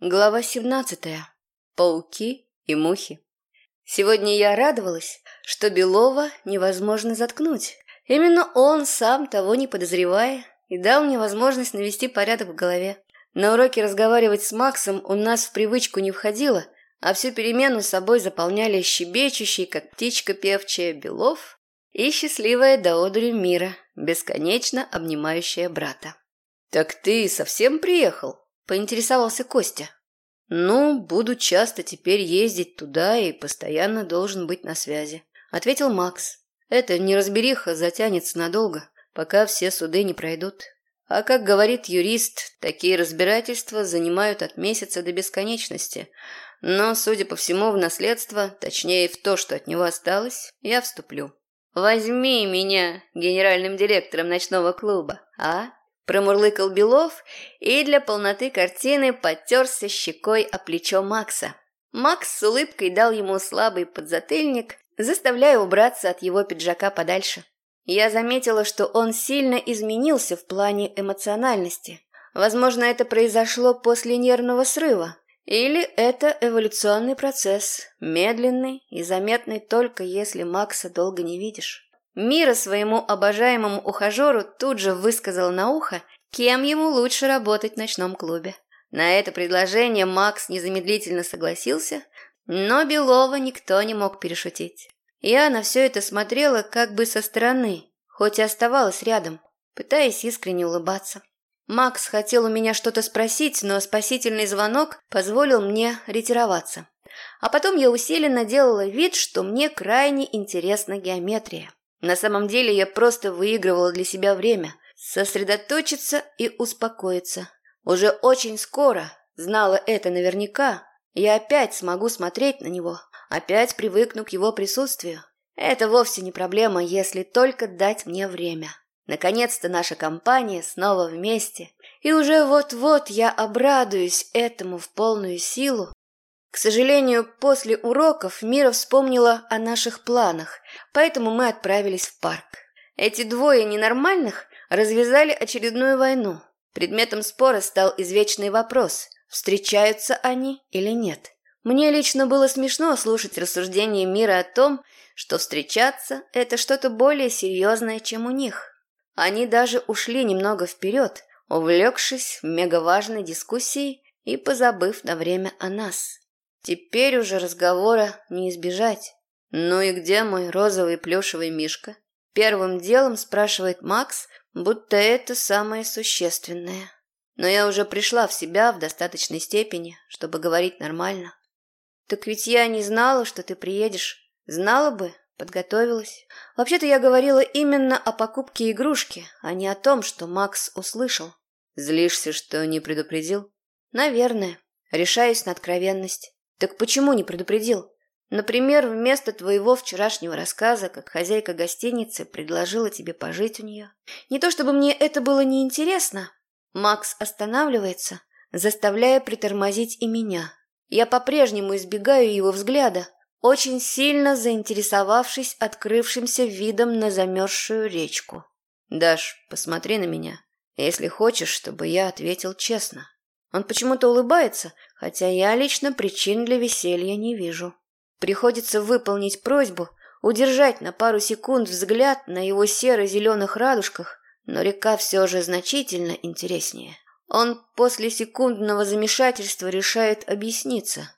Глава 17. Пауки и мухи. Сегодня я радовалась, что Белова невозможно заткнуть. Именно он, сам того не подозревая, и дал мне возможность навести порядок в голове. На уроке разговаривать с Максом у нас в привычку не входило, а всю перемену собой заполняли щебечущий, как птичка певчая, Белов и счастливая до мира, бесконечно обнимающая брата. «Так ты совсем приехал?» Поинтересовался Костя. «Ну, буду часто теперь ездить туда и постоянно должен быть на связи», — ответил Макс. «Это неразбериха затянется надолго, пока все суды не пройдут. А как говорит юрист, такие разбирательства занимают от месяца до бесконечности. Но, судя по всему, в наследство, точнее в то, что от него осталось, я вступлю. Возьми меня генеральным директором ночного клуба, а?» Промурлыкал Белов и для полноты картины потерся щекой о плечо Макса. Макс с улыбкой дал ему слабый подзатыльник, заставляя убраться от его пиджака подальше. Я заметила, что он сильно изменился в плане эмоциональности. Возможно, это произошло после нервного срыва. Или это эволюционный процесс, медленный и заметный только если Макса долго не видишь. Мира своему обожаемому ухажеру тут же высказал на ухо, кем ему лучше работать в ночном клубе. На это предложение Макс незамедлительно согласился, но Белова никто не мог перешутить. Я на все это смотрела как бы со стороны, хоть и оставалась рядом, пытаясь искренне улыбаться. Макс хотел у меня что-то спросить, но спасительный звонок позволил мне ретироваться. А потом я усиленно делала вид, что мне крайне интересна геометрия. На самом деле я просто выигрывала для себя время, сосредоточиться и успокоиться. Уже очень скоро, знала это наверняка, я опять смогу смотреть на него, опять привыкну к его присутствию. Это вовсе не проблема, если только дать мне время. Наконец-то наша компания снова вместе, и уже вот-вот я обрадуюсь этому в полную силу к сожалению, после уроков Мира вспомнила о наших планах, поэтому мы отправились в парк. Эти двое ненормальных развязали очередную войну. Предметом спора стал извечный вопрос, встречаются они или нет. Мне лично было смешно слушать рассуждения Мира о том, что встречаться – это что-то более серьезное, чем у них. Они даже ушли немного вперед, увлекшись мегаважной дискуссией и позабыв на время о нас. Теперь уже разговора не избежать. «Ну и где мой розовый плюшевый мишка?» Первым делом спрашивает Макс, будто это самое существенное. Но я уже пришла в себя в достаточной степени, чтобы говорить нормально. «Так ведь я не знала, что ты приедешь. Знала бы, подготовилась. Вообще-то я говорила именно о покупке игрушки, а не о том, что Макс услышал. Злишься, что не предупредил? Наверное. Решаюсь на откровенность. Так почему не предупредил? Например, вместо твоего вчерашнего рассказа, как хозяйка гостиницы предложила тебе пожить у нее. Не то чтобы мне это было неинтересно. Макс останавливается, заставляя притормозить и меня. Я по-прежнему избегаю его взгляда, очень сильно заинтересовавшись открывшимся видом на замерзшую речку. «Даш, посмотри на меня, если хочешь, чтобы я ответил честно». Он почему-то улыбается, хотя я лично причин для веселья не вижу. Приходится выполнить просьбу, удержать на пару секунд взгляд на его серо-зеленых радужках, но река все же значительно интереснее. Он после секундного замешательства решает объясниться.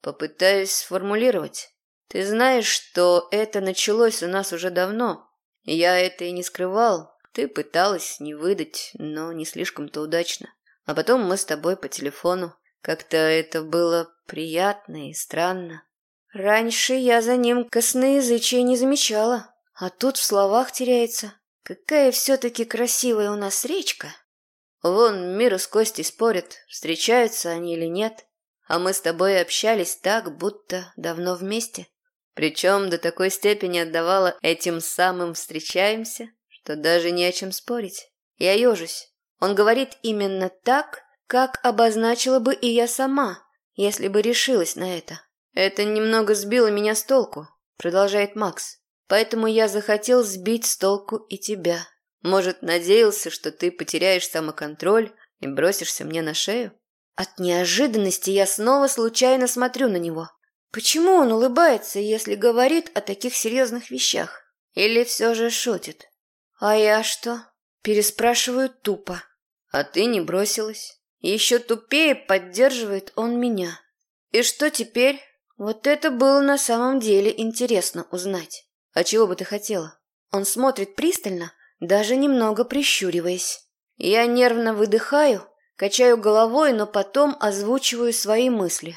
Попытаюсь сформулировать. Ты знаешь, что это началось у нас уже давно. Я это и не скрывал. Ты пыталась не выдать, но не слишком-то удачно. А потом мы с тобой по телефону. Как-то это было приятно и странно. Раньше я за ним косноязычия не замечала, а тут в словах теряется. Какая все-таки красивая у нас речка. Вон Мира с Костей спорят, встречаются они или нет. А мы с тобой общались так, будто давно вместе. Причем до такой степени отдавала этим самым встречаемся, что даже не о чем спорить. Я ежусь. Он говорит именно так, как обозначила бы и я сама, если бы решилась на это. Это немного сбило меня с толку, продолжает Макс. Поэтому я захотел сбить с толку и тебя. Может, надеялся, что ты потеряешь самоконтроль и бросишься мне на шею? От неожиданности я снова случайно смотрю на него. Почему он улыбается, если говорит о таких серьезных вещах? Или все же шутит? А я что? Переспрашиваю тупо. А ты не бросилась. Еще тупее поддерживает он меня. И что теперь? Вот это было на самом деле интересно узнать. А чего бы ты хотела? Он смотрит пристально, даже немного прищуриваясь. Я нервно выдыхаю, качаю головой, но потом озвучиваю свои мысли.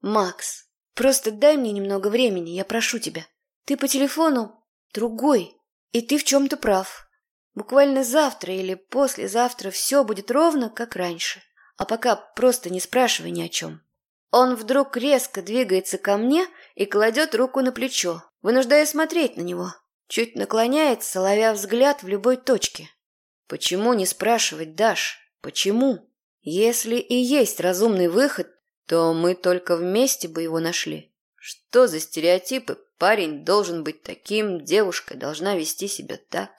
«Макс, просто дай мне немного времени, я прошу тебя. Ты по телефону другой, и ты в чем-то прав. Буквально завтра или послезавтра все будет ровно, как раньше. А пока просто не спрашивай ни о чем». Он вдруг резко двигается ко мне и кладет руку на плечо, вынуждая смотреть на него. Чуть наклоняется, ловя взгляд в любой точке. Почему не спрашивать, Даш? Почему? Если и есть разумный выход, то мы только вместе бы его нашли. Что за стереотипы? Парень должен быть таким, девушка должна вести себя так.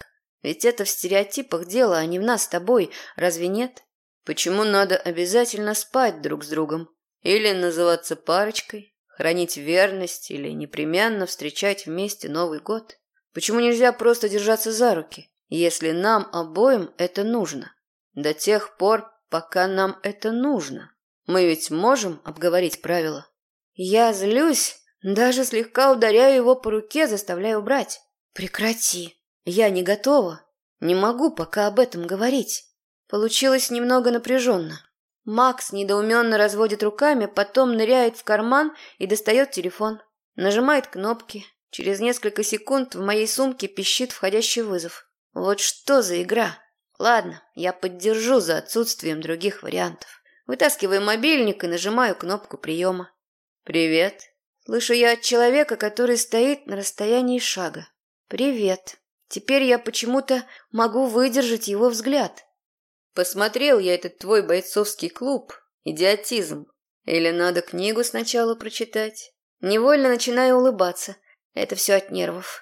Ведь это в стереотипах дело, а не в нас с тобой, разве нет? Почему надо обязательно спать друг с другом? Или называться парочкой, хранить верность или непременно встречать вместе Новый год? Почему нельзя просто держаться за руки? если нам обоим это нужно. До тех пор, пока нам это нужно. Мы ведь можем обговорить правила. Я злюсь, даже слегка ударяю его по руке, заставляю убрать. Прекрати. Я не готова. Не могу пока об этом говорить. Получилось немного напряженно. Макс недоуменно разводит руками, потом ныряет в карман и достает телефон. Нажимает кнопки. Через несколько секунд в моей сумке пищит входящий вызов. Вот что за игра? Ладно, я поддержу за отсутствием других вариантов. Вытаскиваю мобильник и нажимаю кнопку приема. «Привет». Слышу я от человека, который стоит на расстоянии шага. «Привет». Теперь я почему-то могу выдержать его взгляд. Посмотрел я этот твой бойцовский клуб. Идиотизм. Или надо книгу сначала прочитать? Невольно начинаю улыбаться. Это все от нервов.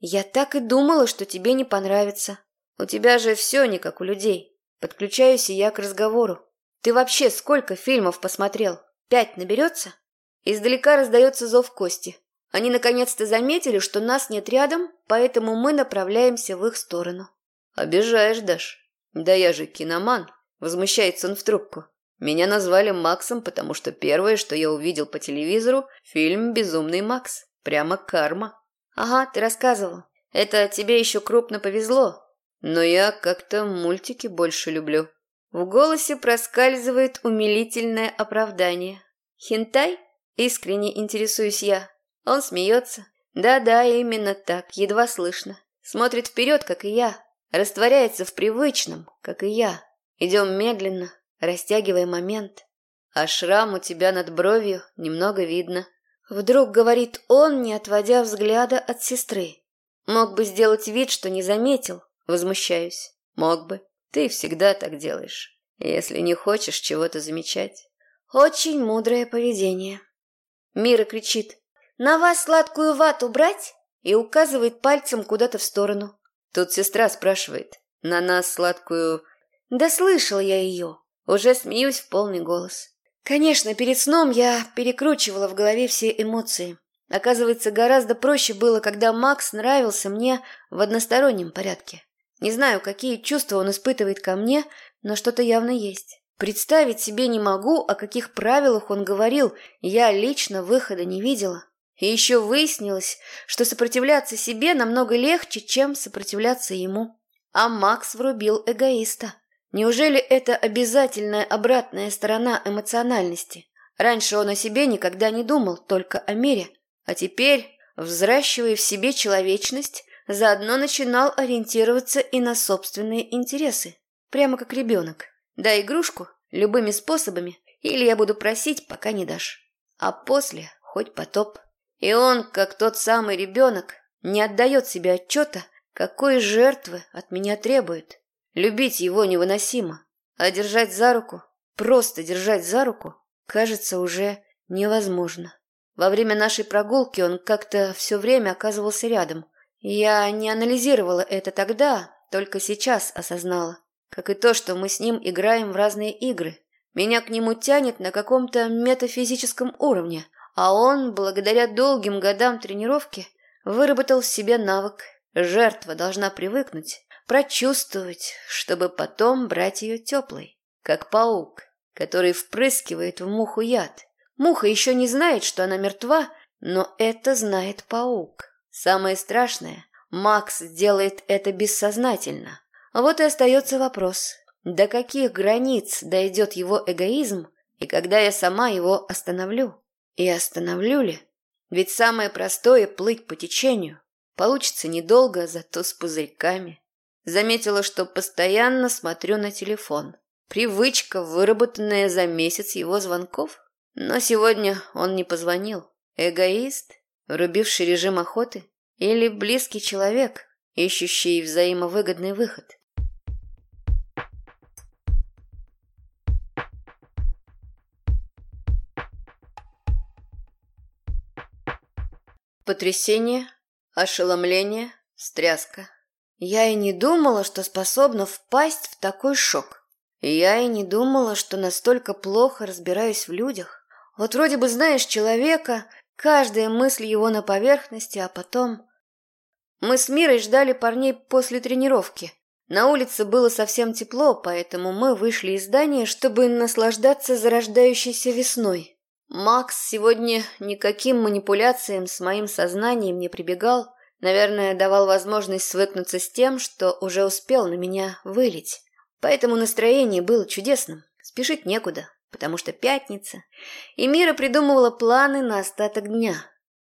«Я так и думала, что тебе не понравится. У тебя же все не как у людей. Подключаюсь и я к разговору. Ты вообще сколько фильмов посмотрел? Пять наберется?» Издалека раздается зов Кости. Они наконец-то заметили, что нас нет рядом, поэтому мы направляемся в их сторону. «Обижаешь, Даш. Да я же киноман», — возмущается он в трубку. «Меня назвали Максом, потому что первое, что я увидел по телевизору, фильм «Безумный Макс». Прямо карма». «Ага, ты рассказывал. Это тебе еще крупно повезло. Но я как-то мультики больше люблю». В голосе проскальзывает умилительное оправдание. «Хентай?» – искренне интересуюсь я. Он смеется. «Да-да, именно так, едва слышно. Смотрит вперед, как и я. Растворяется в привычном, как и я. Идем медленно, растягивая момент. А шрам у тебя над бровью немного видно. Вдруг говорит он, не отводя взгляда от сестры. Мог бы сделать вид, что не заметил. Возмущаюсь. Мог бы. Ты всегда так делаешь, если не хочешь чего-то замечать. Очень мудрое поведение. Мира кричит. «На вас сладкую вату брать?» и указывает пальцем куда-то в сторону. Тут сестра спрашивает. «На нас сладкую...» Да слышал я ее. Уже смеюсь в полный голос. Конечно, перед сном я перекручивала в голове все эмоции. Оказывается, гораздо проще было, когда Макс нравился мне в одностороннем порядке. Не знаю, какие чувства он испытывает ко мне, но что-то явно есть. Представить себе не могу, о каких правилах он говорил, я лично выхода не видела. И еще выяснилось, что сопротивляться себе намного легче, чем сопротивляться ему. А Макс врубил эгоиста. Неужели это обязательная обратная сторона эмоциональности? Раньше он о себе никогда не думал, только о мире. А теперь, взращивая в себе человечность, заодно начинал ориентироваться и на собственные интересы. Прямо как ребенок. Дай игрушку любыми способами, или я буду просить, пока не дашь. А после хоть потоп. И он, как тот самый ребенок, не отдает себе отчета, какой жертвы от меня требует. Любить его невыносимо, а держать за руку, просто держать за руку, кажется уже невозможно. Во время нашей прогулки он как-то все время оказывался рядом. Я не анализировала это тогда, только сейчас осознала. Как и то, что мы с ним играем в разные игры. Меня к нему тянет на каком-то метафизическом уровне, а он, благодаря долгим годам тренировки, выработал в себе навык. Жертва должна привыкнуть, прочувствовать, чтобы потом брать ее теплой, как паук, который впрыскивает в муху яд. Муха еще не знает, что она мертва, но это знает паук. Самое страшное, Макс делает это бессознательно. Вот и остается вопрос, до каких границ дойдет его эгоизм, и когда я сама его остановлю? И остановлю ли? Ведь самое простое – плыть по течению. Получится недолго, зато с пузырьками. Заметила, что постоянно смотрю на телефон. Привычка, выработанная за месяц его звонков. Но сегодня он не позвонил. Эгоист, врубивший режим охоты, или близкий человек, ищущий взаимовыгодный выход. Потрясение, ошеломление, стряска. Я и не думала, что способна впасть в такой шок. Я и не думала, что настолько плохо разбираюсь в людях. Вот вроде бы знаешь человека, каждая мысль его на поверхности, а потом... Мы с Мирой ждали парней после тренировки. На улице было совсем тепло, поэтому мы вышли из здания, чтобы наслаждаться зарождающейся весной. Макс сегодня никаким манипуляциям с моим сознанием не прибегал, наверное, давал возможность свыкнуться с тем, что уже успел на меня вылить. Поэтому настроение было чудесным, спешить некуда потому что пятница, и Мира придумывала планы на остаток дня.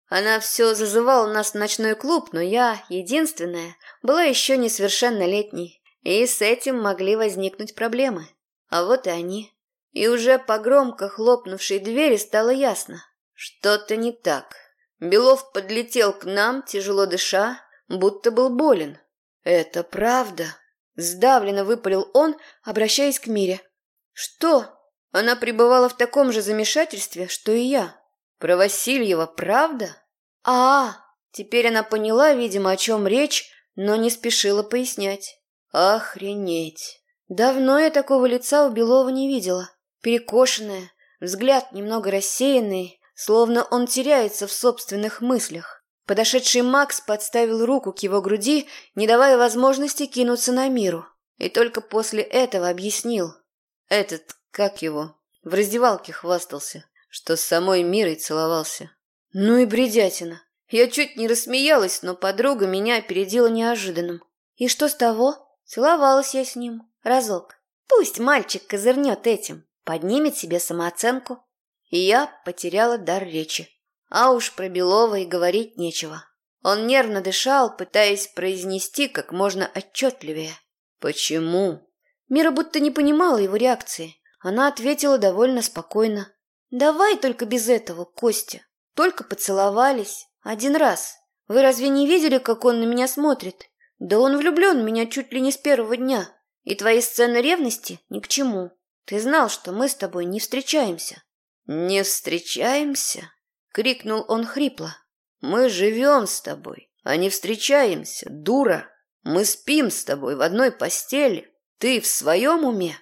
Она все зазывала нас в ночной клуб, но я, единственная, была еще несовершеннолетней, и с этим могли возникнуть проблемы. А вот и они. И уже по громко хлопнувшей двери стало ясно. Что-то не так. Белов подлетел к нам, тяжело дыша, будто был болен. «Это правда?» Сдавленно выпалил он, обращаясь к Мире. «Что?» Она пребывала в таком же замешательстве, что и я. Про Васильева правда? А, -а, -а теперь она поняла, видимо, о чем речь, но не спешила пояснять. Охренеть. Давно я такого лица у Белова не видела. Перекошенное, взгляд немного рассеянный, словно он теряется в собственных мыслях. Подошедший Макс подставил руку к его груди, не давая возможности кинуться на миру. И только после этого объяснил. Этот как его? В раздевалке хвастался, что с самой Мирой целовался. Ну и бредятина. Я чуть не рассмеялась, но подруга меня опередила неожиданным. И что с того? Целовалась я с ним. Разок. Пусть мальчик козырнет этим, поднимет себе самооценку. И я потеряла дар речи. А уж про Белова и говорить нечего. Он нервно дышал, пытаясь произнести как можно отчетливее. «Почему?» Мира будто не понимала его реакции. Она ответила довольно спокойно. «Давай только без этого, Костя. Только поцеловались. Один раз. Вы разве не видели, как он на меня смотрит? Да он влюблен в меня чуть ли не с первого дня. И твои сцены ревности ни к чему. Ты знал, что мы с тобой не встречаемся». «Не встречаемся?» — крикнул он хрипло. «Мы живем с тобой, а не встречаемся, дура. Мы спим с тобой в одной постели. Ты в своем уме?»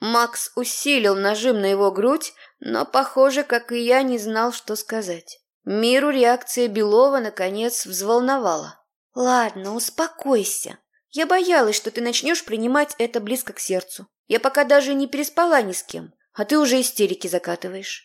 Макс усилил нажим на его грудь, но, похоже, как и я, не знал, что сказать. Миру реакция Белова, наконец, взволновала. «Ладно, успокойся. Я боялась, что ты начнешь принимать это близко к сердцу. Я пока даже не переспала ни с кем, а ты уже истерики закатываешь».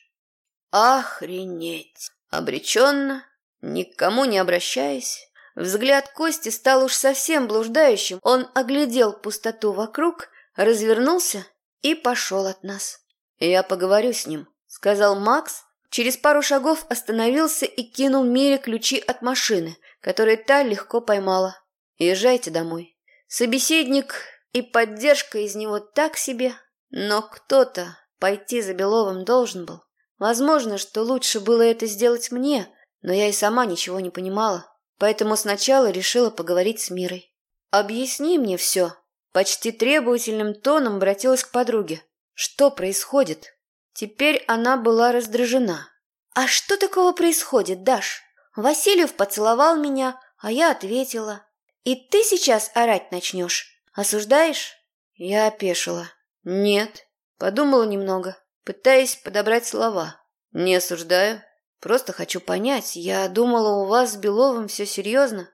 «Охренеть!» Обреченно, никому не обращаясь, взгляд Кости стал уж совсем блуждающим. Он оглядел пустоту вокруг, развернулся и пошел от нас. «Я поговорю с ним», — сказал Макс, через пару шагов остановился и кинул Мире ключи от машины, которые та легко поймала. «Езжайте домой». Собеседник и поддержка из него так себе, но кто-то пойти за Беловым должен был. Возможно, что лучше было это сделать мне, но я и сама ничего не понимала, поэтому сначала решила поговорить с Мирой. «Объясни мне все», Почти требовательным тоном обратилась к подруге. «Что происходит?» Теперь она была раздражена. «А что такого происходит, Даш? Васильев поцеловал меня, а я ответила. И ты сейчас орать начнешь? Осуждаешь?» Я опешила. «Нет». Подумала немного, пытаясь подобрать слова. Не осуждаю, просто хочу понять. Я думала, у вас с Беловым все серьезно.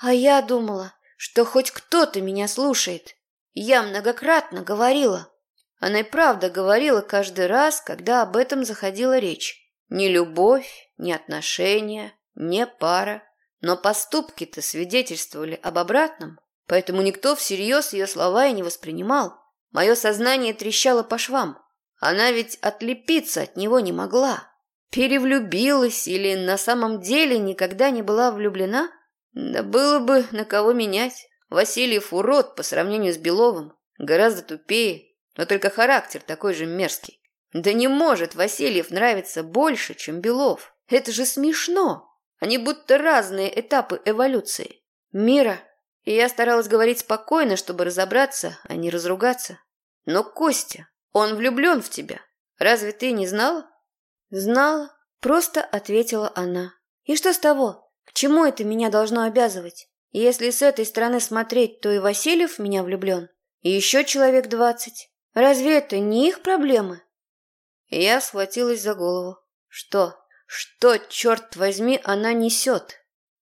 А я думала, что хоть кто-то меня слушает. Я многократно говорила. Она и правда говорила каждый раз, когда об этом заходила речь. Ни любовь, ни отношения, не пара. Но поступки-то свидетельствовали об обратном, поэтому никто всерьез ее слова и не воспринимал. Мое сознание трещало по швам. Она ведь отлепиться от него не могла. Перевлюбилась или на самом деле никогда не была влюблена? Да было бы на кого менять. Васильев урод по сравнению с Беловым. Гораздо тупее, но только характер такой же мерзкий. Да не может Васильев нравиться больше, чем Белов. Это же смешно. Они будто разные этапы эволюции. Мира. И я старалась говорить спокойно, чтобы разобраться, а не разругаться. Но, Костя, он влюблен в тебя. Разве ты не знала? Знала. Просто ответила она. И что с того? К чему это меня должно обязывать? Если с этой стороны смотреть, то и Васильев в меня влюблен. И еще человек двадцать. Разве это не их проблемы? Я схватилась за голову. Что? Что, черт возьми, она несет?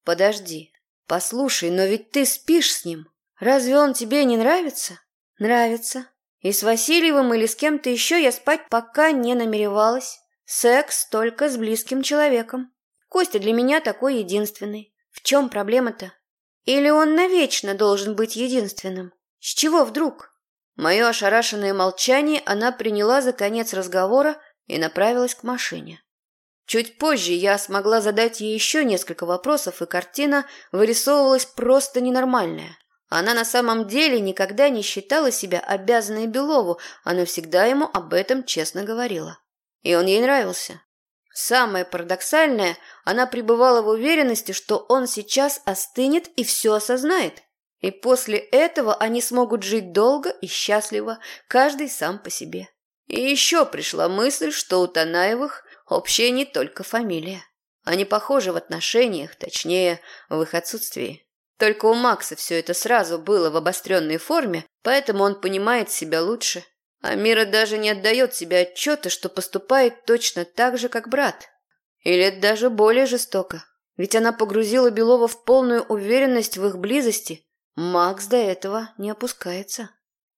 Подожди, послушай, но ведь ты спишь с ним. Разве он тебе не нравится? Нравится. И с Васильевым или с кем-то еще я спать пока не намеревалась. Секс только с близким человеком. Костя для меня такой единственный. В чем проблема-то? Или он навечно должен быть единственным? С чего вдруг? Мое ошарашенное молчание она приняла за конец разговора и направилась к машине. Чуть позже я смогла задать ей еще несколько вопросов, и картина вырисовывалась просто ненормальная. Она на самом деле никогда не считала себя обязанной Белову, она всегда ему об этом честно говорила. И он ей нравился. Самое парадоксальное, она пребывала в уверенности, что он сейчас остынет и все осознает. И после этого они смогут жить долго и счастливо, каждый сам по себе. И еще пришла мысль, что у Танаевых Общая не только фамилия. Они похожи в отношениях, точнее, в их отсутствии. Только у Макса все это сразу было в обостренной форме, поэтому он понимает себя лучше. А Мира даже не отдает себе отчета, что поступает точно так же, как брат. Или даже более жестоко. Ведь она погрузила Белова в полную уверенность в их близости. Макс до этого не опускается.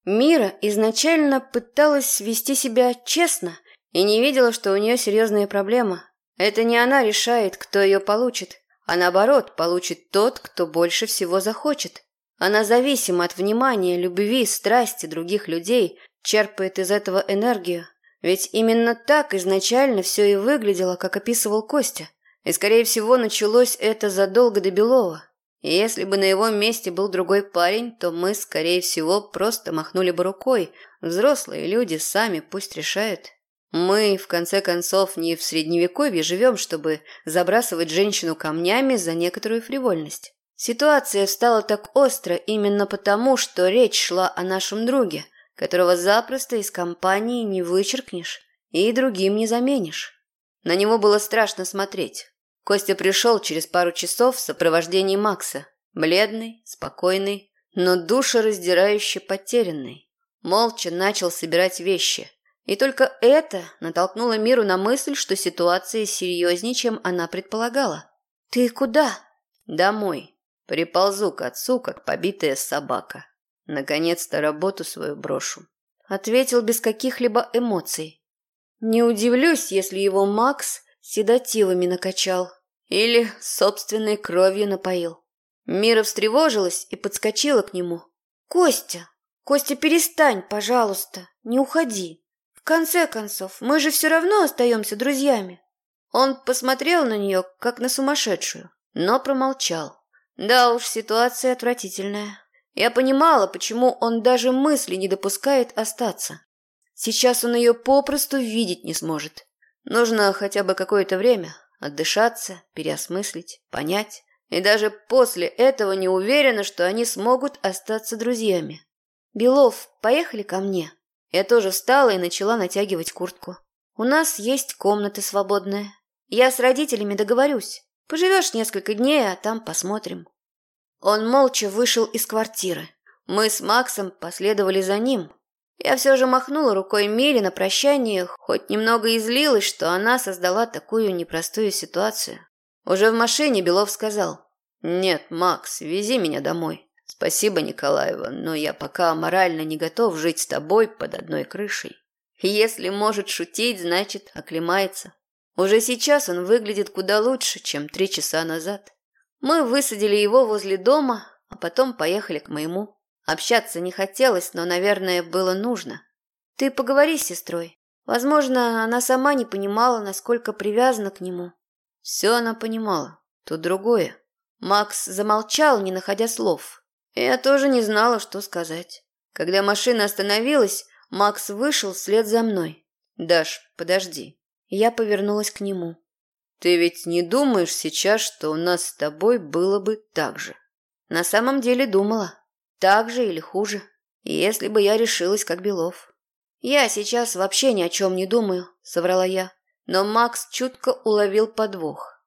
Мира изначально пыталась вести себя честно и не видела, что у нее серьезная проблема. Это не она решает, кто ее получит, а наоборот, получит тот, кто больше всего захочет. Она зависима от внимания, любви, страсти других людей, черпает из этого энергию. Ведь именно так изначально все и выглядело, как описывал Костя. И, скорее всего, началось это задолго до Белова. И если бы на его месте был другой парень, то мы, скорее всего, просто махнули бы рукой. Взрослые люди сами пусть решают. Мы, в конце концов, не в средневековье живем, чтобы забрасывать женщину камнями за некоторую фривольность. Ситуация стала так остро именно потому, что речь шла о нашем друге, которого запросто из компании не вычеркнешь и другим не заменишь. На него было страшно смотреть. Костя пришел через пару часов в сопровождении Макса, бледный, спокойный, но душераздирающе потерянный. Молча начал собирать вещи – и только это натолкнуло Миру на мысль, что ситуация серьезнее, чем она предполагала. «Ты куда?» «Домой. Приползу к отцу, как побитая собака. Наконец-то работу свою брошу». Ответил без каких-либо эмоций. «Не удивлюсь, если его Макс седативами накачал или собственной кровью напоил». Мира встревожилась и подскочила к нему. «Костя! Костя, перестань, пожалуйста, не уходи!» Конце концов, мы же все равно остаемся друзьями. Он посмотрел на нее, как на сумасшедшую, но промолчал. Да уж, ситуация отвратительная. Я понимала, почему он даже мысли не допускает остаться. Сейчас он ее попросту видеть не сможет. Нужно хотя бы какое-то время отдышаться, переосмыслить, понять. И даже после этого не уверена, что они смогут остаться друзьями. «Белов, поехали ко мне», я тоже встала и начала натягивать куртку. У нас есть комната свободная. Я с родителями договорюсь. Поживешь несколько дней, а там посмотрим. Он молча вышел из квартиры. Мы с Максом последовали за ним. Я все же махнула рукой Мире на прощание, хоть немного и злилась, что она создала такую непростую ситуацию. Уже в машине Белов сказал, «Нет, Макс, вези меня домой. Спасибо, Николаева, но я пока морально не готов жить с тобой под одной крышей». Если может шутить, значит, оклемается. Уже сейчас он выглядит куда лучше, чем три часа назад. Мы высадили его возле дома, а потом поехали к моему. Общаться не хотелось, но, наверное, было нужно. Ты поговори с сестрой. Возможно, она сама не понимала, насколько привязана к нему. Все она понимала. Тут другое. Макс замолчал, не находя слов. Я тоже не знала, что сказать. Когда машина остановилась, Макс вышел вслед за мной. «Даш, подожди». Я повернулась к нему. «Ты ведь не думаешь сейчас, что у нас с тобой было бы так же?» «На самом деле думала. Так же или хуже, если бы я решилась, как Белов». «Я сейчас вообще ни о чем не думаю», — соврала я. Но Макс чутко уловил подвох.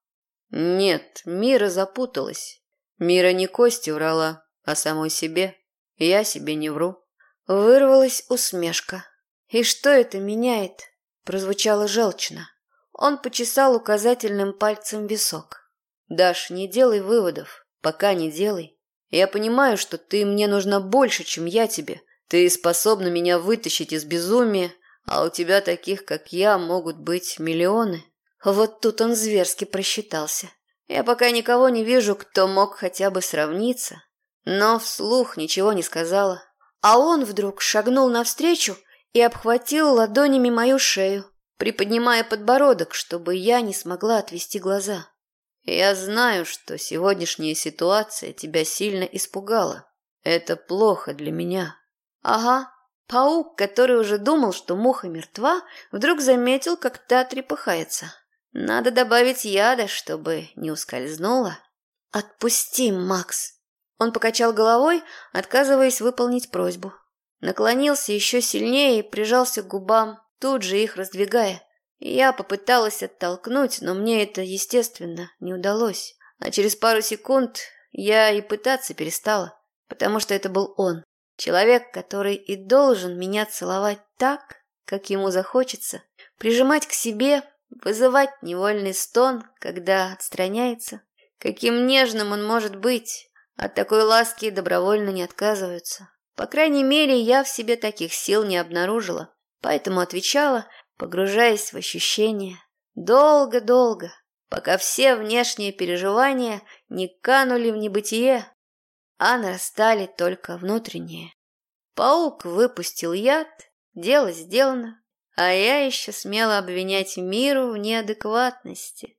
«Нет, Мира запуталась. Мира не Кости врала, а самой себе. Я себе не вру». Вырвалась усмешка. «И что это меняет?» Прозвучало желчно. Он почесал указательным пальцем висок. «Даш, не делай выводов. Пока не делай. Я понимаю, что ты мне нужна больше, чем я тебе. Ты способна меня вытащить из безумия, а у тебя таких, как я, могут быть миллионы». Вот тут он зверски просчитался. Я пока никого не вижу, кто мог хотя бы сравниться. Но вслух ничего не сказала. А он вдруг шагнул навстречу и обхватил ладонями мою шею, приподнимая подбородок, чтобы я не смогла отвести глаза. «Я знаю, что сегодняшняя ситуация тебя сильно испугала. Это плохо для меня». «Ага». Паук, который уже думал, что муха мертва, вдруг заметил, как та трепыхается. Надо добавить яда, чтобы не ускользнула. «Отпусти, Макс!» Он покачал головой, отказываясь выполнить просьбу. Наклонился еще сильнее и прижался к губам, тут же их раздвигая. я попыталась оттолкнуть, но мне это, естественно, не удалось. А через пару секунд я и пытаться перестала, потому что это был он. Человек, который и должен меня целовать так, как ему захочется, прижимать к себе, вызывать невольный стон, когда отстраняется. Каким нежным он может быть, от такой ласки добровольно не отказываются. По крайней мере, я в себе таких сил не обнаружила, поэтому отвечала, погружаясь в ощущения. Долго-долго, пока все внешние переживания не канули в небытие, а нарастали только внутренние. Паук выпустил яд, дело сделано, а я еще смела обвинять миру в неадекватности.